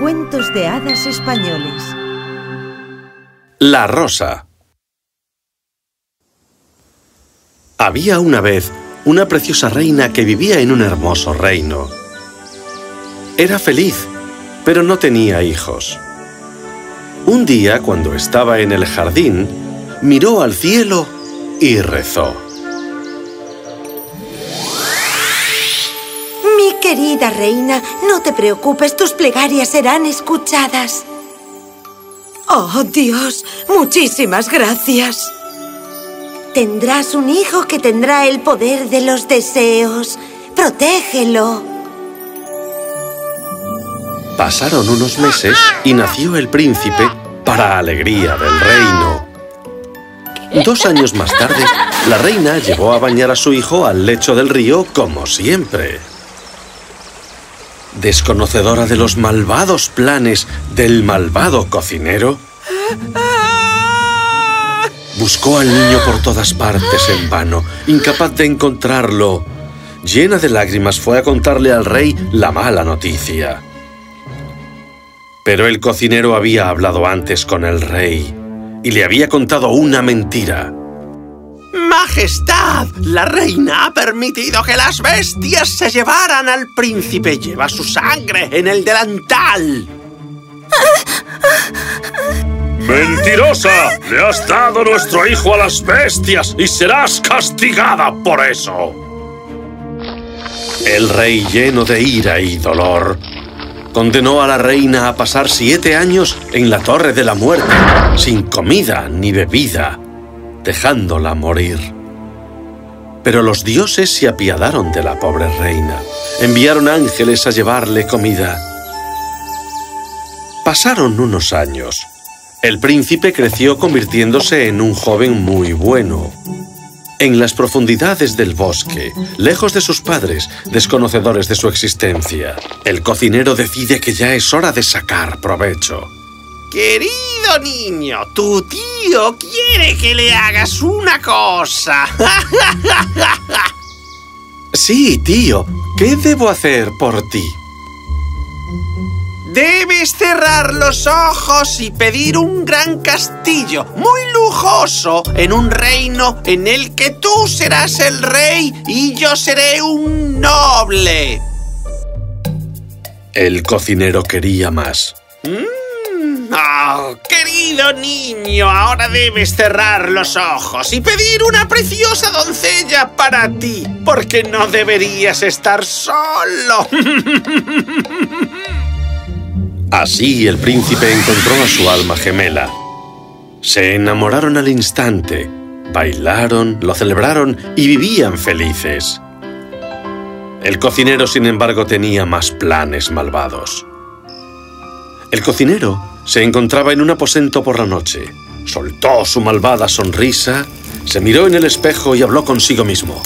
Cuentos de hadas españoles. La rosa. Había una vez una preciosa reina que vivía en un hermoso reino. Era feliz, pero no tenía hijos. Un día, cuando estaba en el jardín, miró al cielo y rezó. Querida reina, no te preocupes, tus plegarias serán escuchadas. Oh, Dios, muchísimas gracias. Tendrás un hijo que tendrá el poder de los deseos. Protégelo. Pasaron unos meses y nació el príncipe para alegría del reino. Dos años más tarde, la reina llevó a bañar a su hijo al lecho del río como siempre. Desconocedora de los malvados planes del malvado cocinero, buscó al niño por todas partes en vano, incapaz de encontrarlo. Llena de lágrimas fue a contarle al rey la mala noticia. Pero el cocinero había hablado antes con el rey y le había contado una mentira. ¡Majestad! La reina ha permitido que las bestias se llevaran al príncipe. Lleva su sangre en el delantal. ¡Mentirosa! Le has dado nuestro hijo a las bestias y serás castigada por eso. El rey, lleno de ira y dolor, condenó a la reina a pasar siete años en la Torre de la Muerte, sin comida ni bebida, dejándola morir. Pero los dioses se apiadaron de la pobre reina. Enviaron ángeles a llevarle comida. Pasaron unos años. El príncipe creció convirtiéndose en un joven muy bueno. En las profundidades del bosque, lejos de sus padres, desconocedores de su existencia, el cocinero decide que ya es hora de sacar provecho. Querido niño, tu tío quiere que le hagas una cosa. Sí, tío. ¿Qué debo hacer por ti? Debes cerrar los ojos y pedir un gran castillo, muy lujoso, en un reino en el que tú serás el rey y yo seré un noble. El cocinero quería más. Oh, querido niño, ahora debes cerrar los ojos y pedir una preciosa doncella para ti, porque no deberías estar solo. Así el príncipe encontró a su alma gemela. Se enamoraron al instante, bailaron, lo celebraron y vivían felices. El cocinero, sin embargo, tenía más planes malvados. El cocinero se encontraba en un aposento por la noche. Soltó su malvada sonrisa, se miró en el espejo y habló consigo mismo.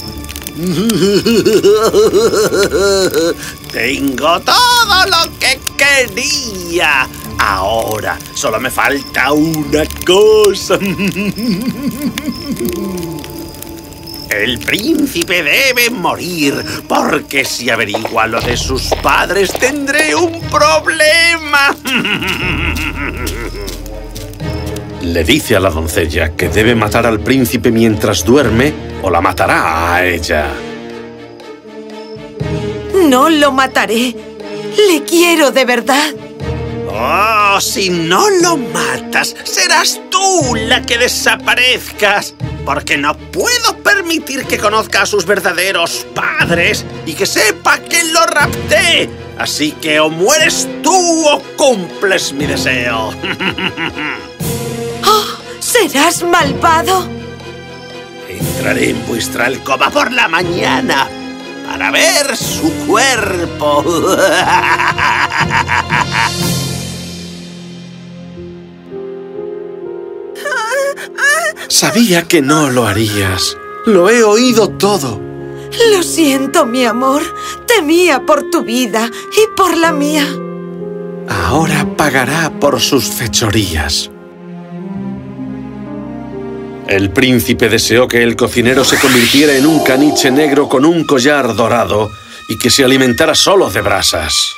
Tengo todo lo que quería. Ahora solo me falta una cosa. El príncipe debe morir, porque si averigua lo de sus padres tendré un problema. Le dice a la doncella que debe matar al príncipe mientras duerme o la matará a ella. No lo mataré. Le quiero de verdad. Oh, si no lo matas, serás tú la que desaparezcas. Porque no puedo permitir que conozca a sus verdaderos padres y que sepa que lo rapté. Así que o mueres tú o cumples mi deseo. Oh, ¿Serás malvado? Entraré en vuestra alcoba por la mañana para ver su cuerpo. Sabía que no lo harías. Lo he oído todo. Lo siento, mi amor. Temía por tu vida y por la mía. Ahora pagará por sus fechorías. El príncipe deseó que el cocinero se convirtiera en un caniche negro con un collar dorado y que se alimentara solo de brasas.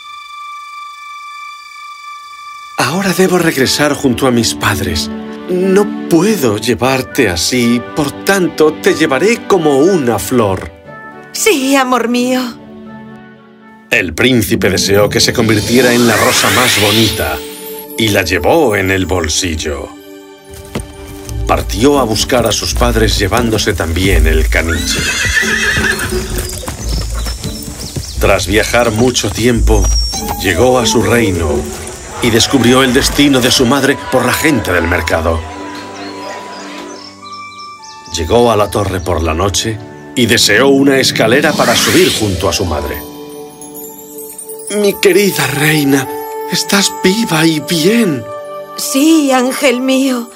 Ahora debo regresar junto a mis padres. No puedo llevarte así, por tanto te llevaré como una flor. Sí, amor mío. El príncipe deseó que se convirtiera en la rosa más bonita y la llevó en el bolsillo. Partió a buscar a sus padres llevándose también el caniche. Tras viajar mucho tiempo, llegó a su reino y descubrió el destino de su madre por la gente del mercado. Llegó a la torre por la noche y deseó una escalera para subir junto a su madre. Mi querida reina, estás viva y bien. Sí, ángel mío.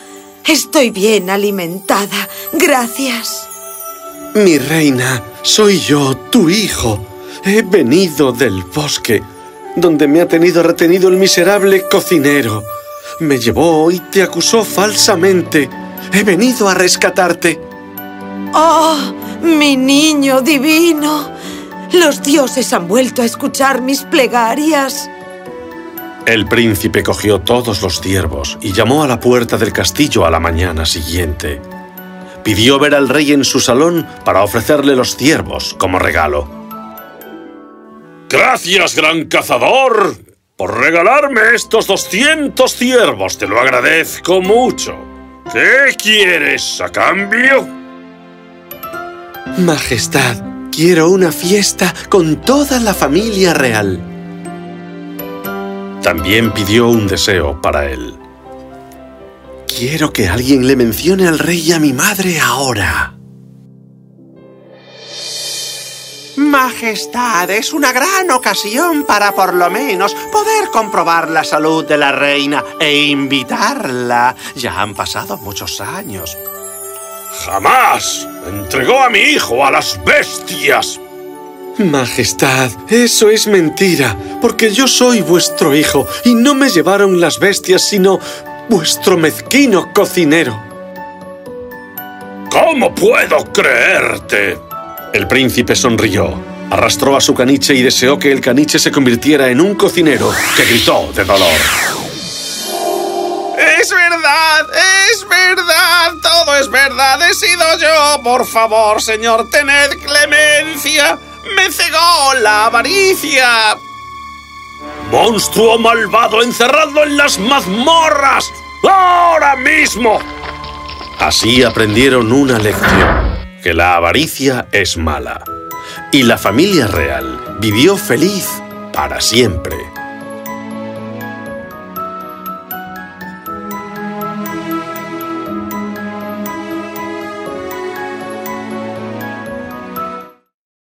Estoy bien alimentada. Gracias. Mi reina, soy yo, tu hijo. He venido del bosque, donde me ha tenido retenido el miserable cocinero. Me llevó y te acusó falsamente. He venido a rescatarte. ¡Oh, mi niño divino! Los dioses han vuelto a escuchar mis plegarias. El príncipe cogió todos los ciervos y llamó a la puerta del castillo a la mañana siguiente. Pidió ver al rey en su salón para ofrecerle los ciervos como regalo. Gracias, gran cazador, por regalarme estos 200 ciervos. Te lo agradezco mucho. ¿Qué quieres a cambio? Majestad, quiero una fiesta con toda la familia real. También pidió un deseo para él. Quiero que alguien le mencione al rey y a mi madre ahora. Majestad, es una gran ocasión para por lo menos poder comprobar la salud de la reina e invitarla. Ya han pasado muchos años. ¡Jamás! Entregó a mi hijo a las bestias. Majestad, eso es mentira, porque yo soy vuestro hijo y no me llevaron las bestias, sino vuestro mezquino cocinero. ¿Cómo puedo creerte? El príncipe sonrió, arrastró a su caniche y deseó que el caniche se convirtiera en un cocinero que gritó de dolor. ¡Es verdad! ¡Es verdad! ¡Todo es verdad! ¡He sido yo! Por favor, señor, tened clemencia. ¡Me cegó la avaricia! ¡Monstruo malvado encerrado en las mazmorras! ¡Ahora mismo! Así aprendieron una lección, que la avaricia es mala. Y la familia real vivió feliz para siempre.